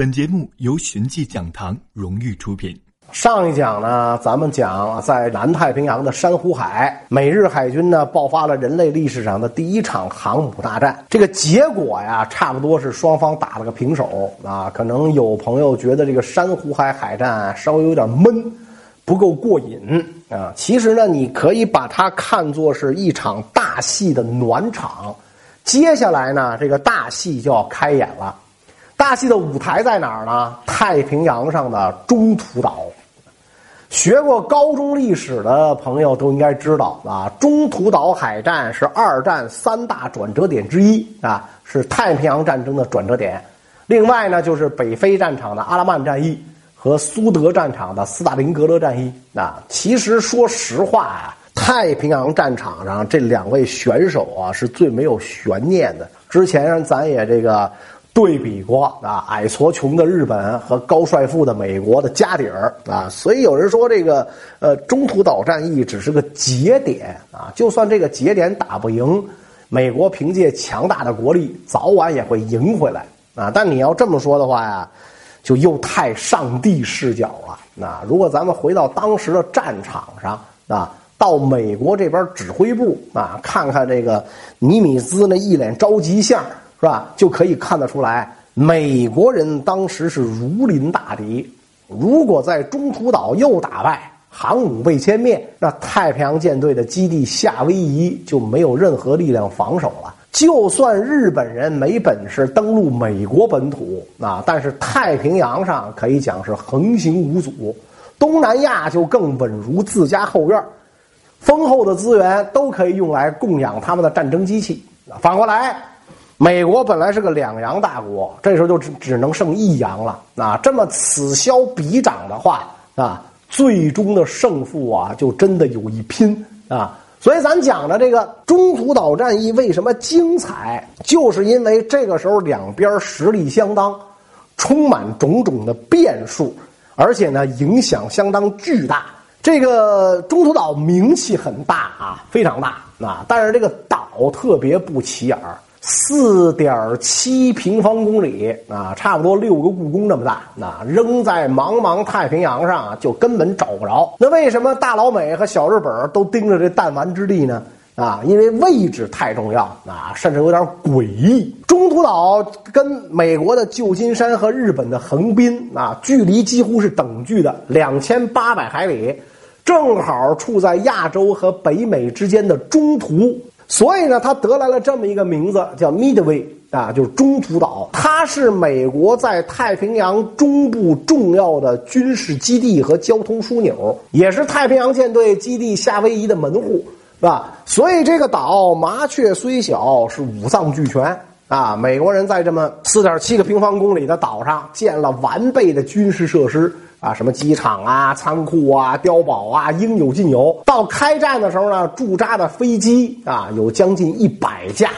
本节目由寻迹讲堂荣誉出品。上一讲呢，咱们讲在南太平洋的珊瑚海，美日海军呢爆发了人类历史上的第一场航母大战。这个结果呀，差不多是双方打了个平手啊。可能有朋友觉得这个珊瑚海海战稍微有点闷，不够过瘾啊。其实呢，你可以把它看作是一场大戏的暖场。接下来呢，这个大戏就要开演了。大戏的舞台在哪儿呢？太平洋上的中途岛。学过高中历史的朋友都应该知道啊，中途岛海战是二战三大转折点之一啊，是太平洋战争的转折点。另外呢，就是北非战场的阿拉曼战役和苏德战场的斯大林格勒战役啊。其实说实话啊，太平洋战场上这两位选手啊，是最没有悬念的。之前咱也这个。对比过啊，矮矬穷的日本和高帅富的美国的家底儿啊，所以有人说这个呃中途岛战役只是个节点啊，就算这个节点打不赢，美国凭借强大的国力，早晚也会赢回来啊。但你要这么说的话呀，就又太上帝视角了。那如果咱们回到当时的战场上啊，到美国这边指挥部啊，看看这个尼米兹那一脸着急相。是吧？就可以看得出来，美国人当时是如临大敌。如果在中途岛又打败，航母被歼灭，那太平洋舰队的基地夏威夷就没有任何力量防守了。就算日本人没本事登陆美国本土啊，但是太平洋上可以讲是横行无阻。东南亚就更稳如自家后院，丰厚的资源都可以用来供养他们的战争机器。反过来。美国本来是个两洋大国，这时候就只只能剩一洋了。啊，这么此消彼长的话，啊，最终的胜负啊，就真的有一拼啊。所以咱讲的这个中途岛战役为什么精彩，就是因为这个时候两边实力相当，充满种种的变数，而且呢影响相当巨大。这个中途岛名气很大啊，非常大啊，但是这个岛特别不起眼儿。四点七平方公里啊，差不多六个故宫这么大。那扔在茫茫太平洋上，就根本找不着。那为什么大老美和小日本都盯着这弹丸之地呢？啊，因为位置太重要啊，甚至有点诡异。中途岛跟美国的旧金山和日本的横滨啊，距离几乎是等距的，两千八百海里，正好处在亚洲和北美之间的中途。所以呢，他得来了这么一个名字，叫 Midway 啊，就是中途岛。它是美国在太平洋中部重要的军事基地和交通枢纽，也是太平洋舰队基地夏威夷的门户，是吧？所以这个岛麻雀虽小，是五脏俱全啊。美国人在这么四点七个平方公里的岛上建了完备的军事设施。啊，什么机场啊、仓库啊、碉堡啊，应有尽有。到开战的时候呢，驻扎的飞机啊有将近一百架，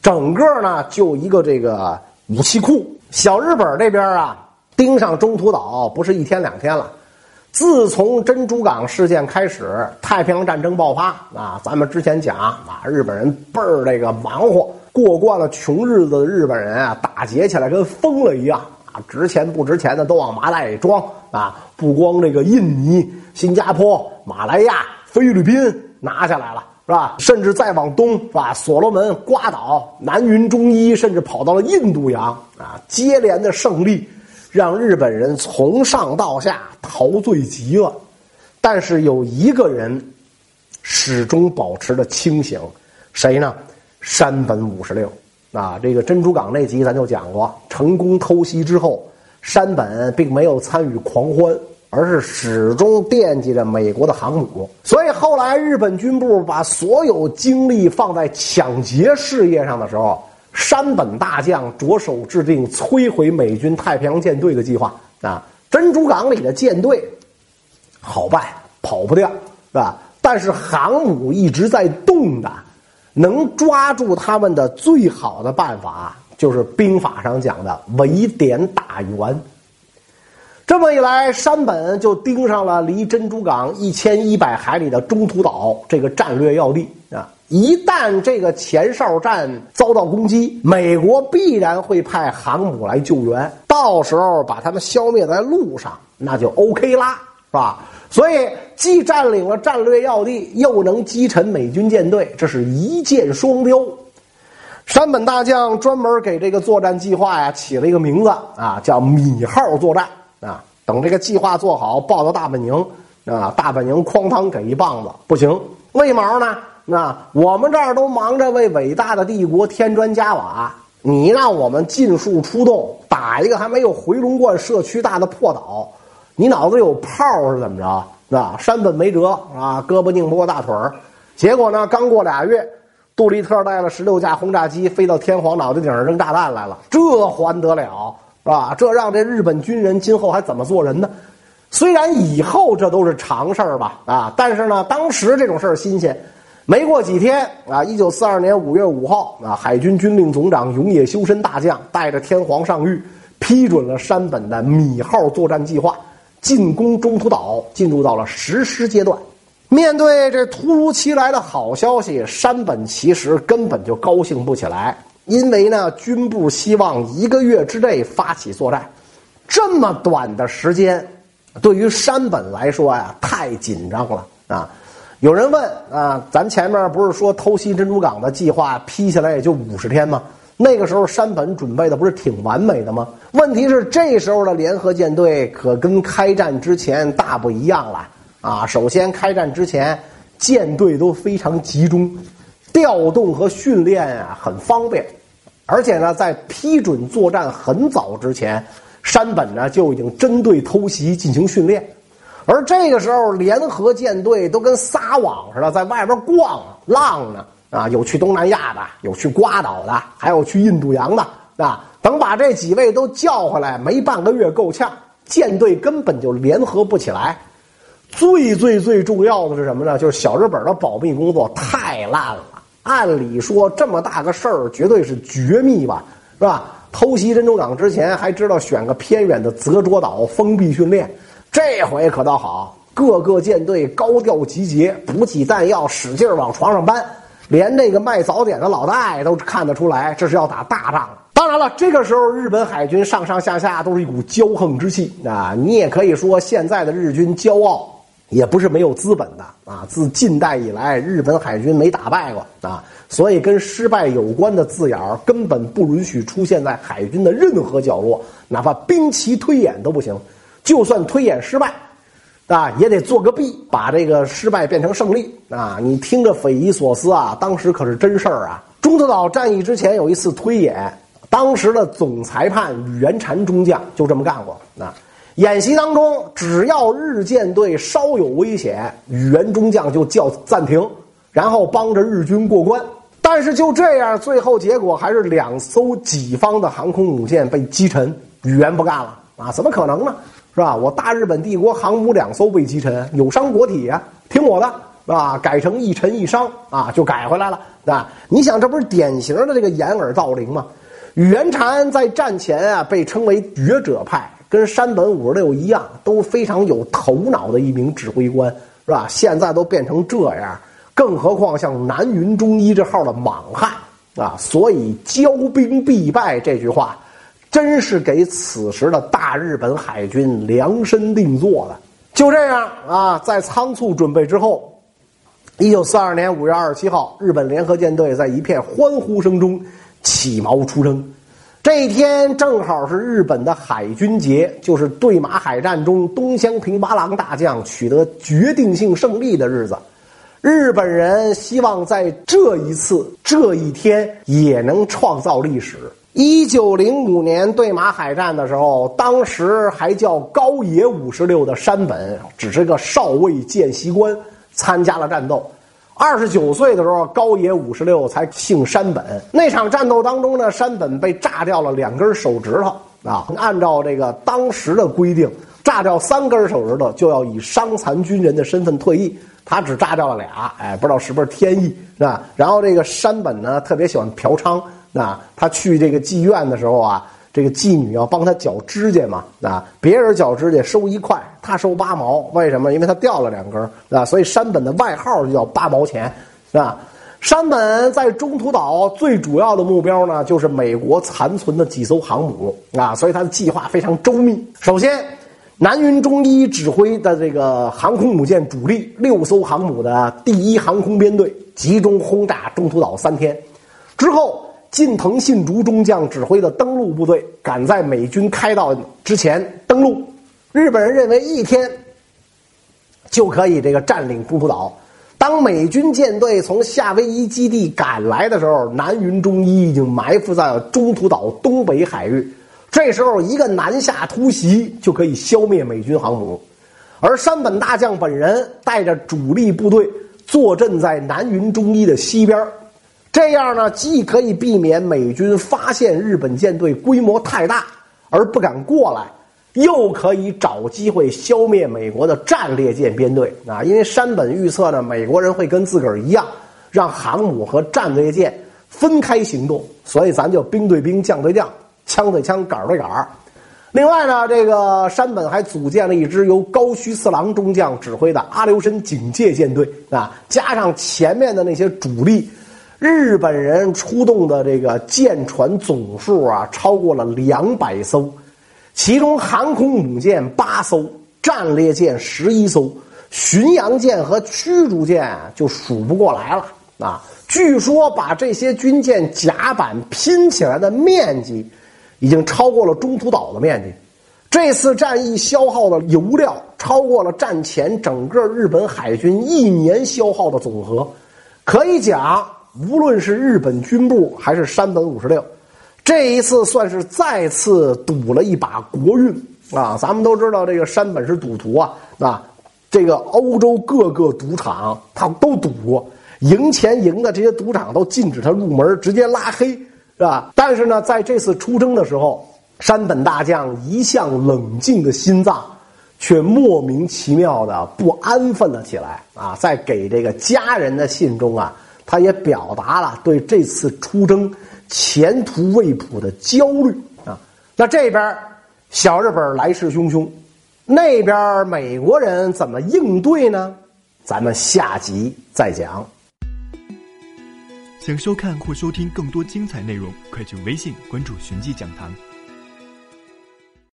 整个呢就一个这个武器库。小日本这边啊，盯上中途岛不是一天两天了。自从珍珠港事件开始，太平洋战争爆发啊，咱们之前讲啊，日本人倍儿这个忙活，过惯了穷日子的日本人啊，打劫起来跟疯了一样。啊，值钱不值钱的都往麻袋里装啊！不光这个印尼、新加坡、马来亚、菲律宾拿下来了，是吧？甚至再往东，是吧？所罗门、瓜岛、南云、中医，甚至跑到了印度洋啊！接连的胜利，让日本人从上到下陶醉极了。但是有一个人始终保持着清醒，谁呢？山本五十六。啊，这个珍珠港那集咱就讲过，成功偷袭之后，山本并没有参与狂欢，而是始终惦记着美国的航母。所以后来日本军部把所有精力放在抢劫事业上的时候，山本大将着手制定摧毁美军太平洋舰队的计划。啊，珍珠港里的舰队好办，跑不掉，是吧？但是航母一直在动的。能抓住他们的最好的办法，就是兵法上讲的围点打援。这么一来，山本就盯上了离珍珠港一千一百海里的中途岛这个战略要地啊。一旦这个前哨站遭到攻击，美国必然会派航母来救援，到时候把他们消灭在路上，那就 OK 啦，是吧？所以既占领了战略要地，又能击沉美军舰队，这是一箭双雕。山本大将专门给这个作战计划呀起了一个名字啊，叫“米号作战”啊。等这个计划做好，报到大本营啊，大本营哐当给一棒子，不行，为毛呢？那我们这儿都忙着为伟大的帝国添砖加瓦，你让我们尽数出动打一个还没有回龙观社区大的破岛，你脑子有泡是怎么着？啊山本没辙啊，胳膊拧不过大腿儿。结果呢，刚过俩月，杜立特带了十六架轰炸机飞到天皇脑袋顶上扔炸弹来了，这还得了是吧？这让这日本军人今后还怎么做人呢？虽然以后这都是常事儿吧，啊，但是呢，当时这种事儿新鲜。没过几天啊，一九四二年五月五号啊，海军军令总长永野修身大将带着天皇上谕，批准了山本的米号作战计划，进攻中途岛，进入到了实施阶段。面对这突如其来的好消息，山本其实根本就高兴不起来，因为呢，军部希望一个月之内发起作战，这么短的时间，对于山本来说呀，太紧张了啊。有人问啊，咱前面不是说偷袭珍珠港的计划批下来也就五十天吗？那个时候山本准备的不是挺完美的吗？问题是这时候的联合舰队可跟开战之前大不一样了啊！首先，开战之前舰队都非常集中，调动和训练啊很方便，而且呢，在批准作战很早之前，山本呢就已经针对偷袭进行训练。而这个时候，联合舰队都跟撒网似的，在外边逛浪呢啊！有去东南亚的，有去瓜岛的，还有去印度洋的啊！等把这几位都叫回来，没半个月够呛，舰队根本就联合不起来。最最最重要的是什么呢？就是小日本的保密工作太烂了。按理说，这么大个事儿，绝对是绝密吧，是吧？偷袭珍珠港之前，还知道选个偏远的泽卓岛封闭训练。这回可倒好，各个舰队高调集结，补给弹药，使劲往床上搬，连那个卖早点的老大爷都看得出来，这是要打大仗。当然了，这个时候日本海军上上下下都是一股骄横之气啊！你也可以说，现在的日军骄傲，也不是没有资本的啊！自近代以来，日本海军没打败过啊，所以跟失败有关的字眼儿根本不允许出现在海军的任何角落，哪怕兵棋推演都不行。就算推演失败，啊，也得做个弊，把这个失败变成胜利啊！你听着匪夷所思啊，当时可是真事儿啊！中途岛战役之前有一次推演，当时的总裁判宇元禅中将就这么干过啊！演习当中，只要日舰队稍有危险，宇元中将就叫暂停，然后帮着日军过关。但是就这样，最后结果还是两艘己方的航空母舰被击沉，宇元不干了啊！怎么可能呢？是吧？我大日本帝国航母两艘被击沉，有伤国体呀，听我的，是吧？改成一沉一伤啊，就改回来了，啊！你想，这不是典型的这个掩耳盗铃吗？宇元禅在战前啊，被称为觉者派，跟山本五十六一样，都非常有头脑的一名指挥官，是吧？现在都变成这样，更何况像南云忠一这号的莽汉啊！所以“骄兵必败”这句话。真是给此时的大日本海军量身定做的。就这样啊，在仓促准备之后，一九四二年五月二十七号，日本联合舰队在一片欢呼声中起锚出征。这一天正好是日本的海军节，就是对马海战中东乡平八郎大将取得决定性胜利的日子。日本人希望在这一次这一天也能创造历史。一九零五年对马海战的时候，当时还叫高野五十六的山本，只是个少尉见习官，参加了战斗。二十九岁的时候，高野五十六才姓山本。那场战斗当中呢，山本被炸掉了两根手指头啊。按照这个当时的规定，炸掉三根手指头就要以伤残军人的身份退役，他只炸掉了俩，哎，不知道是不是天意是吧？然后这个山本呢，特别喜欢嫖娼。那他去这个妓院的时候啊，这个妓女要帮他绞指甲嘛，啊，别人绞指甲收一块，他收八毛，为什么？因为他掉了两根，啊，所以山本的外号就叫八毛钱，是吧？山本在中途岛最主要的目标呢，就是美国残存的几艘航母啊，所以他的计划非常周密。首先，南云忠一指挥的这个航空母舰主力六艘航母的第一航空编队集中轰炸中途岛三天，之后。近藤信竹中将指挥的登陆部队赶在美军开到之前登陆。日本人认为一天就可以这个占领中途岛。当美军舰队从夏威夷基地赶来的时候，南云忠一已经埋伏在中途岛东北海域。这时候一个南下突袭就可以消灭美军航母，而山本大将本人带着主力部队坐镇在南云忠一的西边。这样呢，既可以避免美军发现日本舰队规模太大而不敢过来，又可以找机会消灭美国的战列舰编队啊！因为山本预测呢，美国人会跟自个儿一样，让航母和战列舰分开行动，所以咱就兵对兵，将对将，枪对枪，杆对杆。另外呢，这个山本还组建了一支由高须次郎中将指挥的阿留申警戒舰队啊，加上前面的那些主力。日本人出动的这个舰船总数啊，超过了两百艘，其中航空母舰八艘，战列舰十一艘，巡洋舰和驱逐舰就数不过来了啊！据说把这些军舰甲板拼起来的面积，已经超过了中途岛的面积。这次战役消耗的油料，超过了战前整个日本海军一年消耗的总和，可以讲。无论是日本军部还是山本五十六，这一次算是再次赌了一把国运啊！咱们都知道这个山本是赌徒啊，啊，这个欧洲各个赌场他都赌，赢钱赢的这些赌场都禁止他入门，直接拉黑，是吧？但是呢，在这次出征的时候，山本大将一向冷静的心脏，却莫名其妙的不安分了起来啊！在给这个家人的信中啊。他也表达了对这次出征前途未卜的焦虑啊。那这边小日本来势汹汹，那边美国人怎么应对呢？咱们下集再讲。想收看或收听更多精彩内容，快去微信关注“寻迹讲堂”。